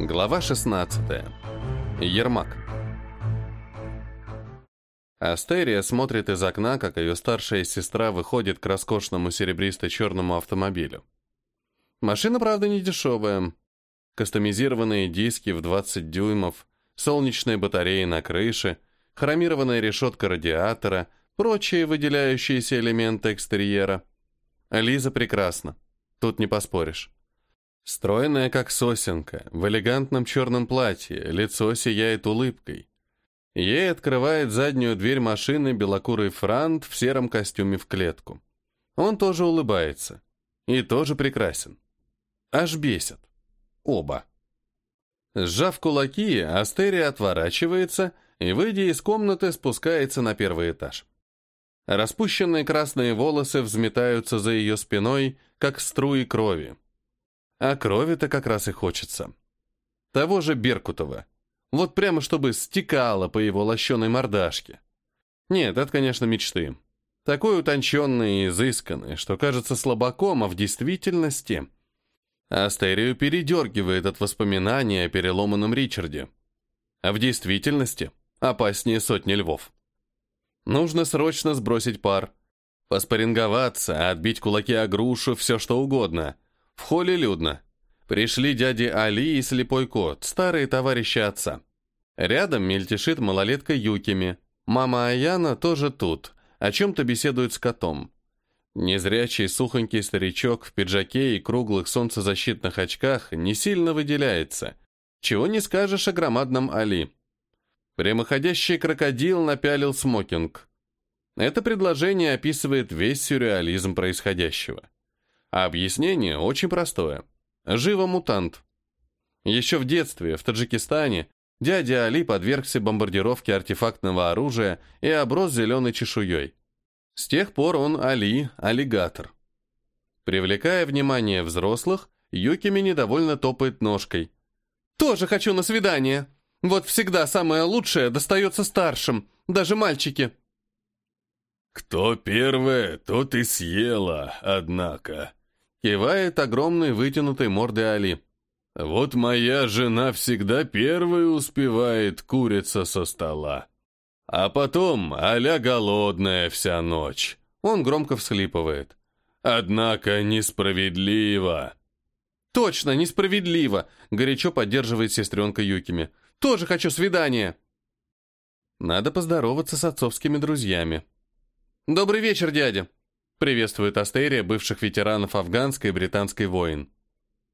Глава 16. Ермак. Астерия смотрит из окна, как ее старшая сестра выходит к роскошному серебристо-черному автомобилю. Машина, правда, не дешевая. Кастомизированные диски в 20 дюймов, солнечные батареи на крыше, хромированная решетка радиатора, прочие выделяющиеся элементы экстерьера. Лиза прекрасна. Тут не поспоришь. Стройная, как сосенка, в элегантном черном платье, лицо сияет улыбкой. Ей открывает заднюю дверь машины белокурый франт в сером костюме в клетку. Он тоже улыбается. И тоже прекрасен. Аж бесит. Оба. Сжав кулаки, Астерия отворачивается и, выйдя из комнаты, спускается на первый этаж. Распущенные красные волосы взметаются за ее спиной, как струи крови. А крови-то как раз и хочется. Того же Беркутова. Вот прямо чтобы стекало по его лощеной мордашке. Нет, это, конечно, мечты. Такой утонченный и изысканный, что кажется слабаком, а в действительности... Астерию передергивает от воспоминания о переломанном Ричарде. А в действительности опаснее сотни львов. Нужно срочно сбросить пар. Поспоринговаться, отбить кулаки о грушу, все что угодно — в холле людно. Пришли дяди Али и слепой кот, старые товарищи отца. Рядом мельтешит малолетка Юкими. Мама Аяна тоже тут, о чем-то беседует с котом. Незрячий сухонький старичок в пиджаке и круглых солнцезащитных очках не сильно выделяется. Чего не скажешь о громадном Али. Прямоходящий крокодил напялил смокинг. Это предложение описывает весь сюрреализм происходящего. А объяснение очень простое. Живо мутант. Еще в детстве, в Таджикистане, дядя Али подвергся бомбардировке артефактного оружия и оброс зеленой чешуей. С тех пор он Али – аллигатор. Привлекая внимание взрослых, Юкими недовольно топает ножкой. «Тоже хочу на свидание! Вот всегда самое лучшее достается старшим, даже мальчики!» «Кто первое, тот и съела, однако», Кивает огромной вытянутой мордой Али. «Вот моя жена всегда первой успевает курица со стола. А потом аля голодная вся ночь». Он громко всхлипывает. «Однако несправедливо». «Точно, несправедливо!» — горячо поддерживает сестренка Юкими. «Тоже хочу свидания!» Надо поздороваться с отцовскими друзьями. «Добрый вечер, дядя!» Приветствует Астерия бывших ветеранов афганской и британской войн.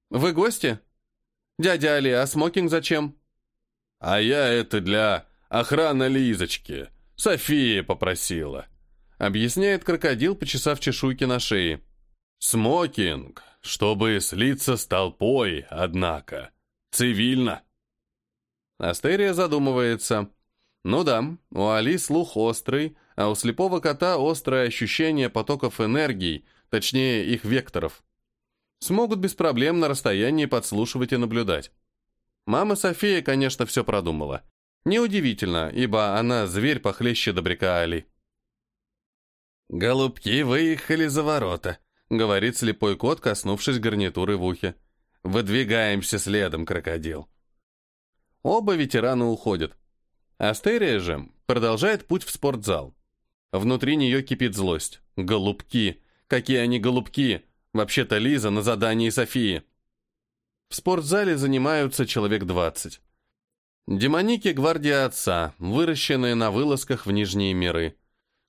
«Вы гости? Дядя Али, а смокинг зачем?» «А я это для охраны Лизочки. София попросила», — объясняет крокодил, почесав чешуйки на шее. «Смокинг, чтобы слиться с толпой, однако. Цивильно». Астерия задумывается. «Ну да, у Али слух острый, а у слепого кота острое ощущение потоков энергий, точнее их векторов. Смогут без проблем на расстоянии подслушивать и наблюдать. Мама София, конечно, все продумала. Неудивительно, ибо она зверь похлеще добряка Али. «Голубки выехали за ворота», — говорит слепой кот, коснувшись гарнитуры в ухе. «Выдвигаемся следом, крокодил». Оба ветерана уходят. Астерия же продолжает путь в спортзал. Внутри нее кипит злость. Голубки! Какие они голубки! Вообще-то Лиза на задании Софии. В спортзале занимаются человек 20. Демоники гвардия отца, выращенные на вылазках в нижние миры.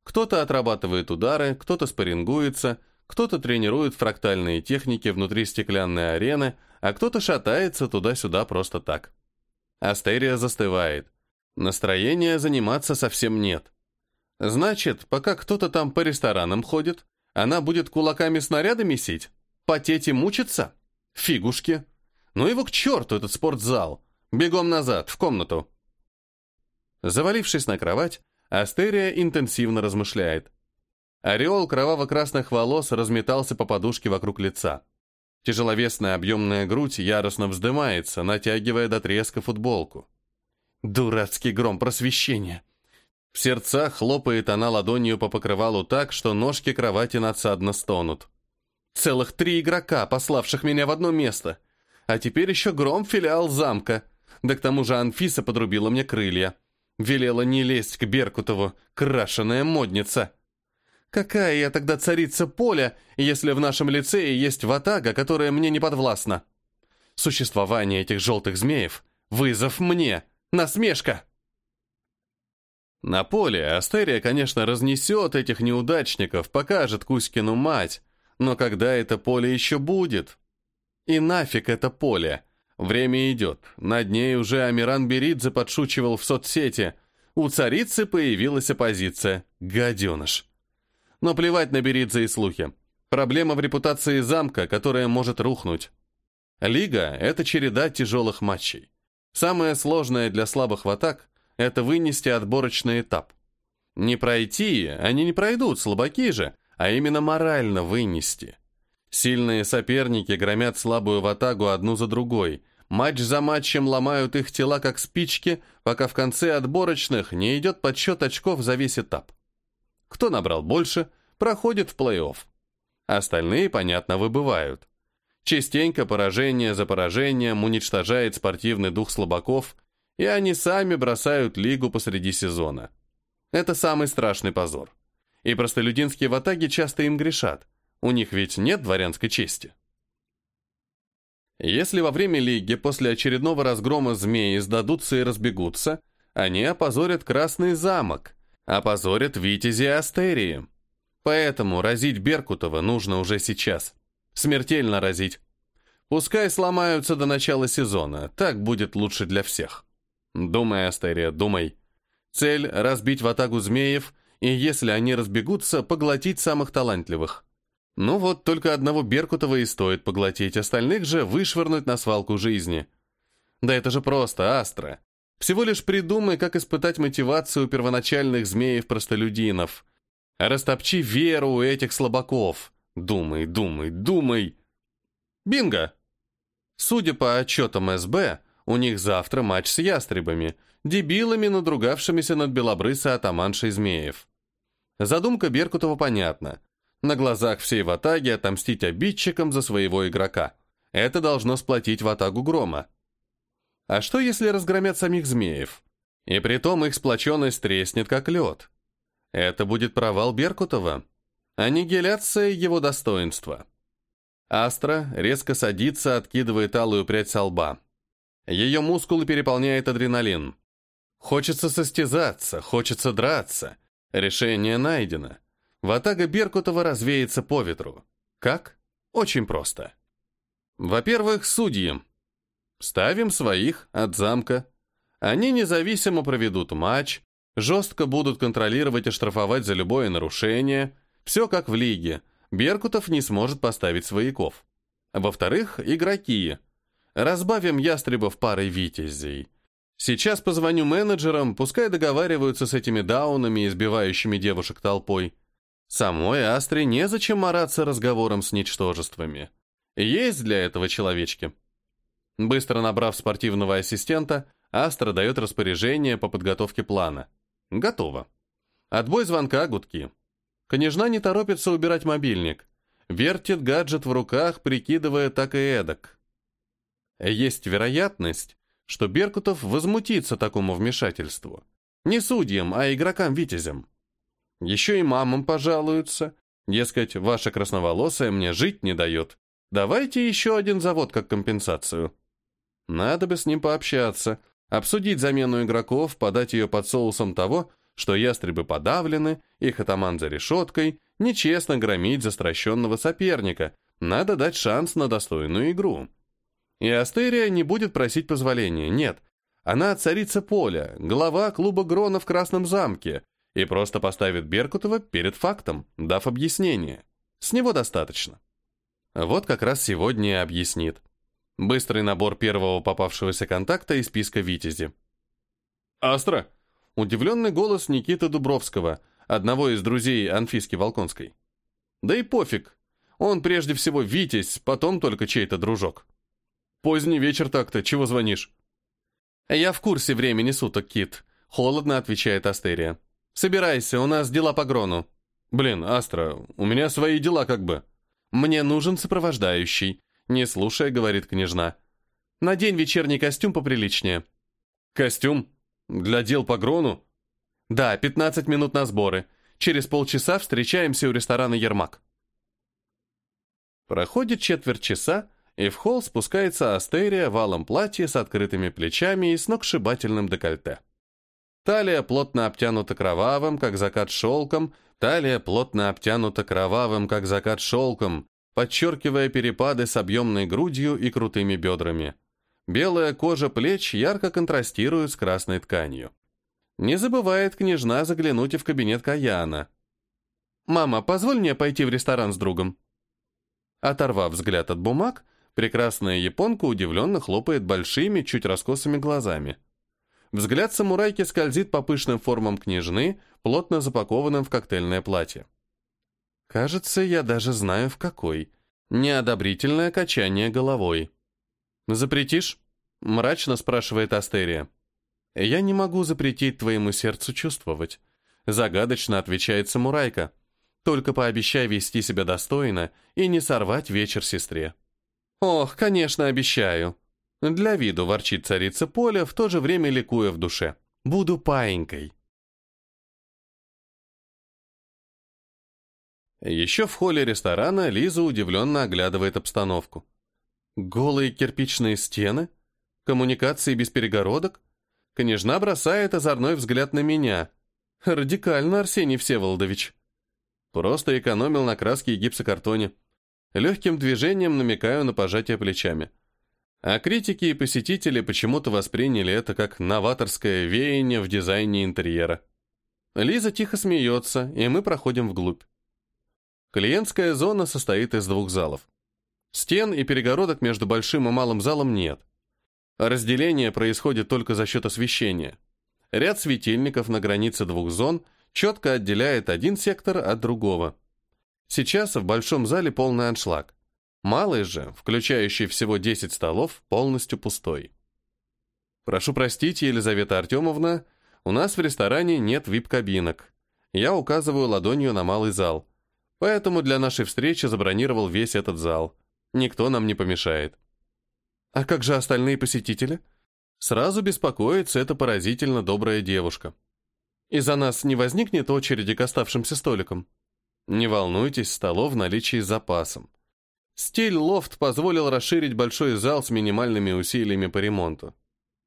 Кто-то отрабатывает удары, кто-то спаррингуется, кто-то тренирует фрактальные техники внутри стеклянной арены, а кто-то шатается туда-сюда просто так. Астерия застывает. Настроения заниматься совсем нет. Значит, пока кто-то там по ресторанам ходит, она будет кулаками снаряды месить? Потеть и мучиться? Фигушки. Ну его к черту, этот спортзал. Бегом назад, в комнату. Завалившись на кровать, Астерия интенсивно размышляет. Ореол кроваво-красных волос разметался по подушке вокруг лица. Тяжеловесная объемная грудь яростно вздымается, натягивая до треска футболку. Дурацкий гром просвещения. В сердцах хлопает она ладонью по покрывалу так, что ножки кровати надсадно стонут. Целых три игрока, пославших меня в одно место. А теперь еще гром филиал замка. Да к тому же Анфиса подрубила мне крылья. Велела не лезть к Беркутову, крашеная модница. Какая я тогда царица поля, если в нашем лицее есть ватага, которая мне не подвластна? Существование этих желтых змеев — вызов мне, насмешка. На поле Астерия, конечно, разнесет этих неудачников, покажет Кузькину мать, но когда это поле еще будет? И нафиг это поле? Время идет. Над ней уже Амиран Беридзе подшучивал в соцсети. У царицы появилась оппозиция. Гаденыш. Но плевать на Беридзе и слухи. Проблема в репутации замка, которая может рухнуть. Лига — это череда тяжелых матчей. Самое сложное для слабых в атак — это вынести отборочный этап. Не пройти, они не пройдут, слабаки же, а именно морально вынести. Сильные соперники громят слабую ватагу одну за другой. Матч за матчем ломают их тела как спички, пока в конце отборочных не идет подсчет очков за весь этап. Кто набрал больше, проходит в плей-офф. Остальные, понятно, выбывают. Частенько поражение за поражением уничтожает спортивный дух слабаков, и они сами бросают лигу посреди сезона. Это самый страшный позор. И простолюдинские ватаги часто им грешат – у них ведь нет дворянской чести. Если во время лиги после очередного разгрома змеи сдадутся и разбегутся, они опозорят Красный замок, опозорят Витязи Астерии. Поэтому разить Беркутова нужно уже сейчас. Смертельно разить. Пускай сломаются до начала сезона, так будет лучше для всех. Думай, Астерия, думай. Цель — разбить ватагу змеев, и если они разбегутся, поглотить самых талантливых. Ну вот, только одного Беркутова и стоит поглотить, остальных же вышвырнуть на свалку жизни. Да это же просто, Астра. Всего лишь придумай, как испытать мотивацию первоначальных змеев-простолюдинов. Растопчи веру у этих слабаков. Думай, думай, думай. Бинго! Судя по отчетам СБ, у них завтра матч с ястребами, дебилами, надругавшимися над белобрысой атаманшей змеев. Задумка Беркутова понятна на глазах всей ватаги отомстить обидчикам за своего игрока. Это должно сплотить ватагу грома. А что, если разгромят самих змеев? И притом их сплоченность треснет, как лед. Это будет провал Беркутова. Аннигиляция его достоинства. Астра резко садится, откидывает алую прядь со лба. Ее мускулы переполняет адреналин. Хочется состязаться, хочется драться. Решение найдено. Ватага Беркутова развеется по ветру. Как? Очень просто. Во-первых, судьи. Ставим своих от замка. Они независимо проведут матч, жестко будут контролировать и штрафовать за любое нарушение. Все как в лиге. Беркутов не сможет поставить свояков. Во-вторых, игроки. Разбавим ястребов парой витязей. Сейчас позвоню менеджерам, пускай договариваются с этими даунами, избивающими девушек толпой. Самой Астре незачем мараться разговором с ничтожествами. Есть для этого человечки. Быстро набрав спортивного ассистента, Астра дает распоряжение по подготовке плана. Готово. Отбой звонка, гудки. Княжна не торопится убирать мобильник. Вертит гаджет в руках, прикидывая так и эдак. Есть вероятность, что Беркутов возмутится такому вмешательству. Не судьям, а игрокам-витязям. Еще и мамам пожалуются. Дескать, ваша красноволосая мне жить не дает. Давайте еще один завод как компенсацию. Надо бы с ним пообщаться, обсудить замену игроков, подать ее под соусом того, что ястребы подавлены, их атаман за решеткой, нечестно громить застращенного соперника, надо дать шанс на достойную игру. И Астерия не будет просить позволения, нет. Она царица поля, глава клуба Грона в Красном замке, и просто поставит Беркутова перед фактом, дав объяснение. С него достаточно. Вот как раз сегодня и объяснит. Быстрый набор первого попавшегося контакта из списка «Витязи». «Астра!» — удивленный голос Никиты Дубровского, одного из друзей Анфиски Волконской. «Да и пофиг. Он прежде всего Витязь, потом только чей-то дружок. Поздний вечер так-то, чего звонишь?» «Я в курсе времени суток, Кит», — холодно отвечает Астерия. Собирайся, у нас дела по Грону». «Блин, Астра, у меня свои дела как бы». «Мне нужен сопровождающий», — не слушая, говорит княжна. Надень вечерний костюм поприличнее». «Костюм? Для дел по грону?» «Да, 15 минут на сборы. Через полчаса встречаемся у ресторана «Ермак». Проходит четверть часа, и в холл спускается Астерия в алом платье с открытыми плечами и сногсшибательным декольте. Талия плотно обтянута кровавым, как закат шелком, талия плотно обтянута кровавым, как закат шелком, подчеркивая перепады с объемной грудью и крутыми бедрами. Белая кожа плеч ярко контрастирует с красной тканью. Не забывает княжна заглянуть и в кабинет Каяна. «Мама, позволь мне пойти в ресторан с другом». Оторвав взгляд от бумаг, прекрасная японка удивленно хлопает большими, чуть раскосыми глазами. Взгляд самурайки скользит по пышным формам княжны, плотно запакованным в коктейльное платье. Кажется, я даже знаю в какой. Неодобрительное качание головой. «Запретишь?» — мрачно спрашивает Астерия. «Я не могу запретить твоему сердцу чувствовать», — загадочно отвечает самурайка. «Только пообещай вести себя достойно и не сорвать вечер сестре». «Ох, конечно, обещаю». Для виду ворчит царица Поля, в то же время ликуя в душе. «Буду паинькой». Еще в холле ресторана Лиза удивленно оглядывает обстановку. Голые кирпичные стены? Коммуникации без перегородок? Княжна бросает озорной взгляд на меня. Радикально, Арсений Всеволодович. Просто экономил на краске и гипсокартоне. Легким движением намекаю на пожатие плечами. А критики и посетители почему-то восприняли это как новаторское веяние в дизайне интерьера. Лиза тихо смеется, и мы проходим вглубь. Клиентская зона состоит из двух залов. Стен и перегородок между большим и малым залом нет. Разделение происходит только за счет освещения. Ряд светильников на границе двух зон четко отделяет один сектор от другого. Сейчас в большом зале полный аншлаг. Малый же, включающий всего 10 столов, полностью пустой. Прошу простить, Елизавета Артемовна, у нас в ресторане нет вип-кабинок. Я указываю ладонью на малый зал. Поэтому для нашей встречи забронировал весь этот зал. Никто нам не помешает. А как же остальные посетители? Сразу беспокоится эта поразительно добрая девушка. Из-за нас не возникнет очереди к оставшимся столикам? Не волнуйтесь, столов в наличии с запасом. Стиль лофт позволил расширить большой зал с минимальными усилиями по ремонту.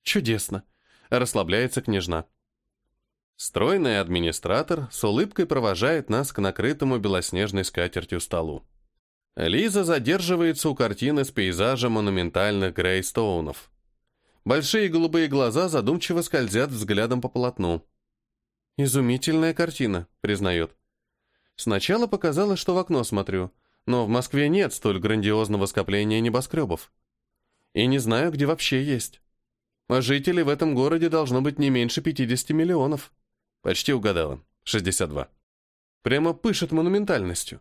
Чудесно. Расслабляется княжна. Стройный администратор с улыбкой провожает нас к накрытому белоснежной скатертью столу. Лиза задерживается у картины с пейзажем монументальных грейстоунов. Большие голубые глаза задумчиво скользят взглядом по полотну. «Изумительная картина», — признает. «Сначала показалось, что в окно смотрю, но в Москве нет столь грандиозного скопления небоскребов. И не знаю, где вообще есть. А жителей в этом городе должно быть не меньше 50 миллионов». Почти угадала. 62. Прямо пышет монументальностью.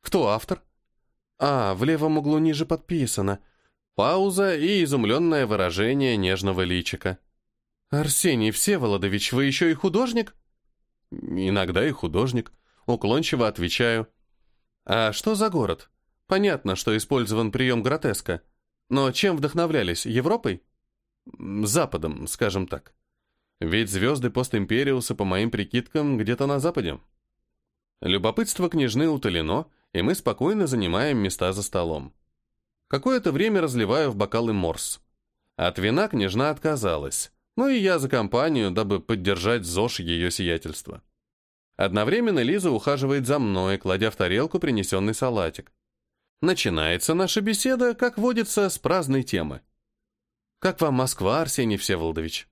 Кто автор? А, в левом углу ниже подписано. Пауза и изумленное выражение нежного личика. «Арсений Всеволодович, вы еще и художник?» «Иногда и художник», — уклончиво отвечаю. «А что за город? Понятно, что использован прием гротеска. Но чем вдохновлялись? Европой?» «Западом, скажем так. Ведь звезды постимпериуса, по моим прикидкам, где-то на западе». Любопытство княжны утолено, и мы спокойно занимаем места за столом. Какое-то время разливаю в бокалы морс. От вина княжна отказалась, ну и я за компанию, дабы поддержать ЗОЖ ее сиятельства. Одновременно Лиза ухаживает за мной, кладя в тарелку принесенный салатик. Начинается наша беседа, как водится, с праздной темы. «Как вам Москва, Арсений Всеволодович?»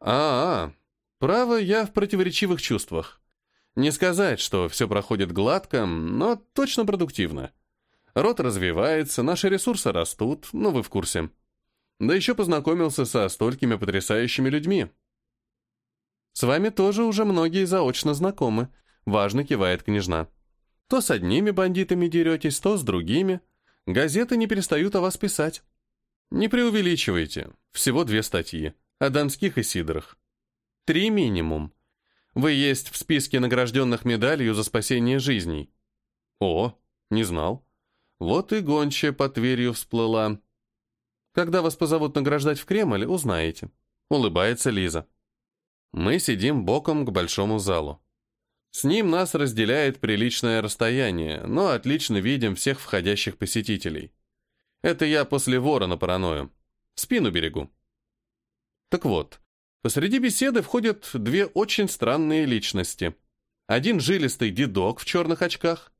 «А, -а право, я в противоречивых чувствах. Не сказать, что все проходит гладко, но точно продуктивно. Рот развивается, наши ресурсы растут, ну вы в курсе. Да еще познакомился со столькими потрясающими людьми. С вами тоже уже многие заочно знакомы, важно кивает княжна. То с одними бандитами деретесь, то с другими. Газеты не перестают о вас писать. Не преувеличивайте, всего две статьи, о Донских и Сидорах. Три минимум. Вы есть в списке награжденных медалью за спасение жизней. О, не знал. Вот и гончая под Тверью всплыла. Когда вас позовут награждать в Кремль, узнаете. Улыбается Лиза. Мы сидим боком к большому залу. С ним нас разделяет приличное расстояние, но отлично видим всех входящих посетителей. Это я после ворона параною. Спину берегу. Так вот, посреди беседы входят две очень странные личности. Один жилистый дедок в черных очках.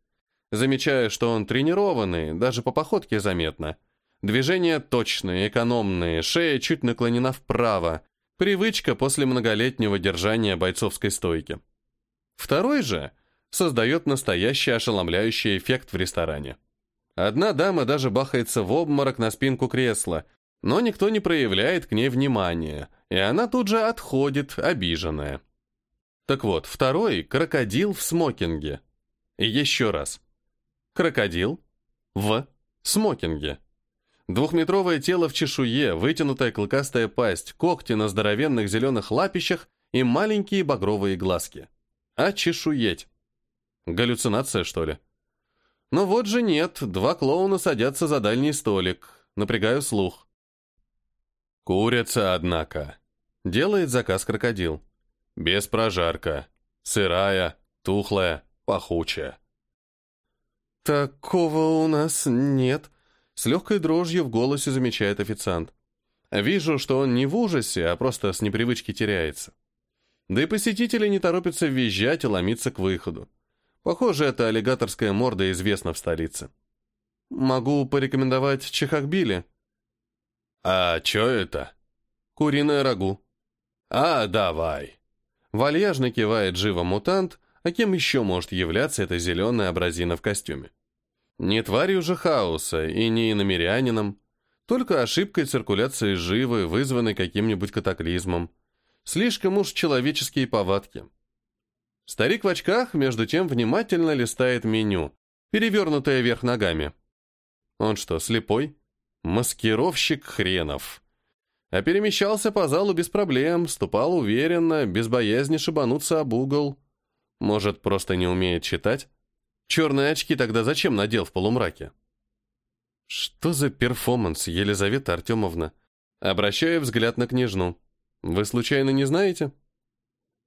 Замечаю, что он тренированный, даже по походке заметно. Движения точные, экономные, шея чуть наклонена вправо. Привычка после многолетнего держания бойцовской стойки. Второй же создает настоящий ошеломляющий эффект в ресторане. Одна дама даже бахается в обморок на спинку кресла, но никто не проявляет к ней внимания, и она тут же отходит, обиженная. Так вот, второй — крокодил в смокинге. И еще раз. Крокодил в смокинге. Двухметровое тело в чешуе, вытянутая клыкастая пасть, когти на здоровенных зеленых лапищах и маленькие багровые глазки. А чешуеть. Галлюцинация, что ли? Но вот же нет, два клоуна садятся за дальний столик. Напрягаю слух. Курица, однако. Делает заказ крокодил. Без прожарка. Сырая, тухлая, пахучая. «Такого у нас нет», — с легкой дрожью в голосе замечает официант. Вижу, что он не в ужасе, а просто с непривычки теряется. Да и посетители не торопятся визжать и ломиться к выходу. Похоже, эта аллигаторская морда известна в столице. Могу порекомендовать чехахбили. А чё это? Куриное рагу. А, давай. Вальяжно кивает живо мутант, а кем еще может являться эта зеленая абразина в костюме? Не тварью же хаоса и не иномерянином, только ошибкой циркуляции живы, вызванной каким-нибудь катаклизмом. Слишком уж человеческие повадки. Старик в очках, между тем, внимательно листает меню, перевернутое вверх ногами. Он что, слепой? Маскировщик хренов. А перемещался по залу без проблем, ступал уверенно, без боязни шибануться об угол. Может, просто не умеет читать? Черные очки тогда зачем надел в полумраке? Что за перформанс, Елизавета Артемовна? Обращаю взгляд на княжну. Вы случайно не знаете?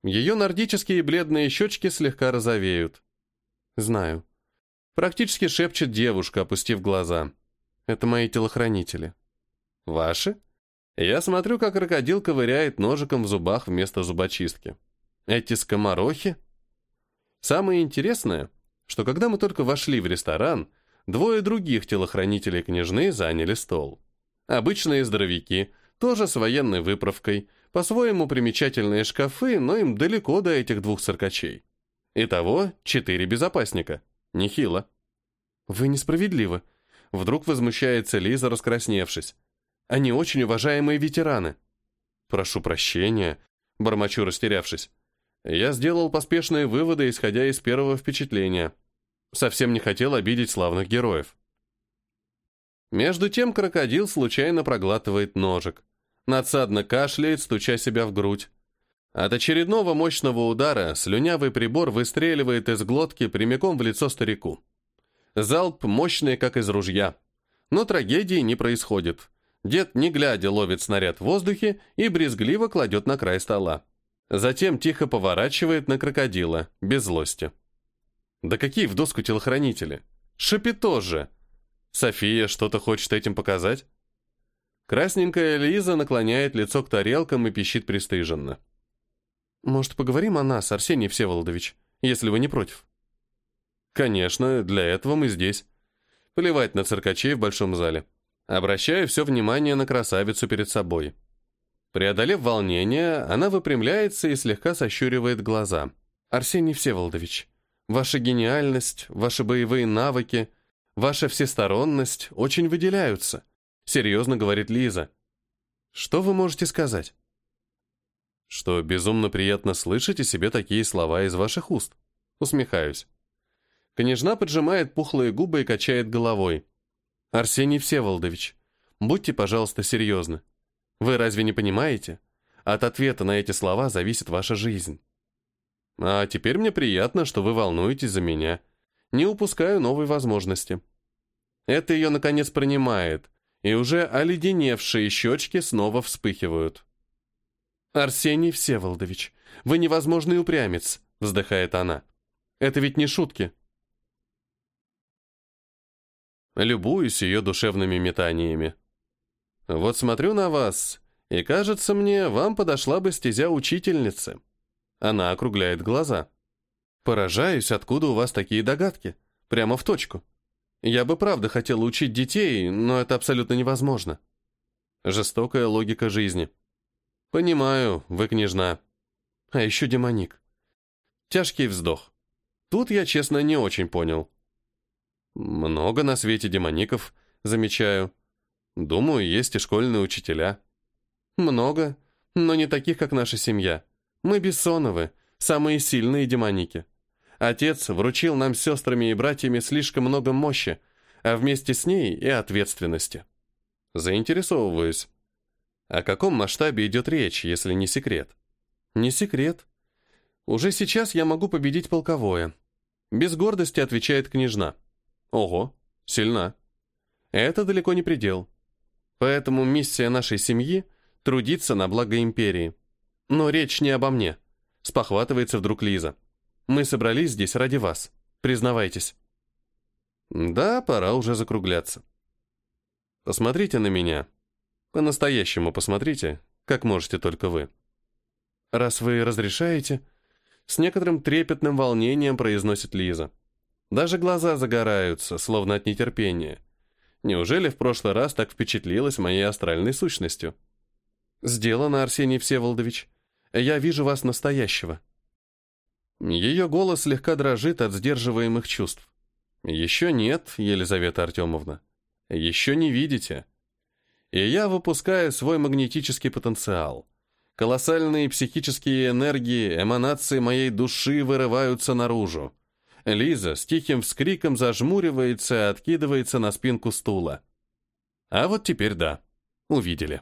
Ее нордические бледные щечки слегка розовеют. Знаю. Практически шепчет девушка, опустив глаза. Это мои телохранители. Ваши? Я смотрю, как крокодил ковыряет ножиком в зубах вместо зубочистки. Эти скоморохи? Самое интересное, что когда мы только вошли в ресторан, двое других телохранителей княжны заняли стол. Обычные здоровяки, тоже с военной выправкой, по-своему примечательные шкафы, но им далеко до этих двух циркачей. Итого четыре безопасника. Нехило. Вы несправедливы. Вдруг возмущается Лиза, раскрасневшись. Они очень уважаемые ветераны. Прошу прощения, бормочу, растерявшись. Я сделал поспешные выводы, исходя из первого впечатления. Совсем не хотел обидеть славных героев. Между тем крокодил случайно проглатывает ножик надсадно кашляет, стуча себя в грудь. От очередного мощного удара слюнявый прибор выстреливает из глотки прямиком в лицо старику. Залп мощный, как из ружья. Но трагедии не происходит. Дед, не глядя, ловит снаряд в воздухе и брезгливо кладет на край стола. Затем тихо поворачивает на крокодила, без злости. Да какие в доску телохранители? Шапито же! София что-то хочет этим показать? Красненькая Лиза наклоняет лицо к тарелкам и пищит пристыженно. «Может, поговорим о нас, Арсений Всеволодович, если вы не против?» «Конечно, для этого мы здесь. Плевать на циркачей в большом зале. Обращаю все внимание на красавицу перед собой». Преодолев волнение, она выпрямляется и слегка сощуривает глаза. «Арсений Всеволодович, ваша гениальность, ваши боевые навыки, ваша всесторонность очень выделяются». Серьезно говорит Лиза. Что вы можете сказать? Что безумно приятно слышать о себе такие слова из ваших уст. Усмехаюсь. Княжна поджимает пухлые губы и качает головой. Арсений Всеволодович, будьте, пожалуйста, серьезны. Вы разве не понимаете? От ответа на эти слова зависит ваша жизнь. А теперь мне приятно, что вы волнуетесь за меня. Не упускаю новой возможности. Это ее, наконец, принимает, и уже оледеневшие щечки снова вспыхивают. «Арсений Всеволодович, вы невозможный упрямец», — вздыхает она. «Это ведь не шутки». Любуюсь ее душевными метаниями. «Вот смотрю на вас, и кажется мне, вам подошла бы стезя учительницы». Она округляет глаза. «Поражаюсь, откуда у вас такие догадки. Прямо в точку. Я бы правда хотела учить детей, но это абсолютно невозможно. Жестокая логика жизни. Понимаю, вы княжна. А еще демоник. Тяжкий вздох. Тут я, честно, не очень понял. Много на свете демоников, замечаю. Думаю, есть и школьные учителя. Много, но не таких, как наша семья. Мы Бессоновы, самые сильные демоники. Отец вручил нам с сестрами и братьями слишком много мощи, а вместе с ней и ответственности. Заинтересовываюсь. О каком масштабе идет речь, если не секрет? Не секрет. Уже сейчас я могу победить полковое. Без гордости отвечает княжна. Ого, сильна. Это далеко не предел. Поэтому миссия нашей семьи — трудиться на благо империи. Но речь не обо мне. Спохватывается вдруг Лиза. Мы собрались здесь ради вас. Признавайтесь. Да, пора уже закругляться. Посмотрите на меня. По-настоящему посмотрите, как можете только вы. Раз вы разрешаете, с некоторым трепетным волнением произносит Лиза. Даже глаза загораются, словно от нетерпения. Неужели в прошлый раз так впечатлилась моей астральной сущностью? Сделано, Арсений Всеволодович. Я вижу вас настоящего. Ее голос слегка дрожит от сдерживаемых чувств. «Еще нет, Елизавета Артемовна. Еще не видите. И я выпускаю свой магнетический потенциал. Колоссальные психические энергии, эманации моей души вырываются наружу. Лиза с тихим вскриком зажмуривается и откидывается на спинку стула. А вот теперь да, увидели.